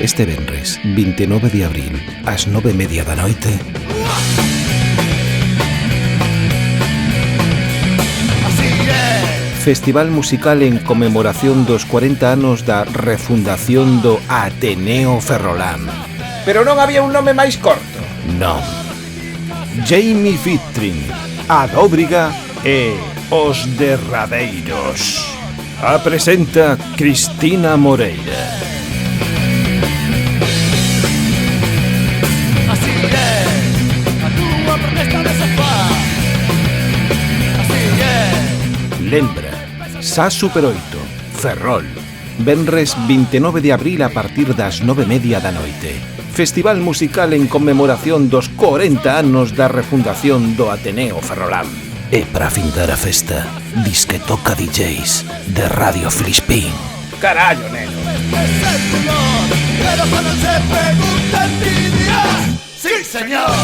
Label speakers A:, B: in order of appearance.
A: Este venres, 29 de abril, ás 9 media da noite, Festival musical en conmemoración dos 40 anos da refundación do Ateneo Ferrolán.
B: Pero non había un nome máis corto.
A: Non. Jamie Fitrin, a Dóbriga e os Derradeiros. A presenta Cristina Moreira. Lembra, Sa Super 8, Ferrol. Venres 29 de abril a partir das 9 media da noite. Festival musical en conmemoración dos 40 anos da refundación do Ateneo Ferrolán. E para findar a festa, disque toca DJs de Radio Flispín.
B: Carallo, neno.
C: Pero cuando se pregunta, dirás, sí, señor.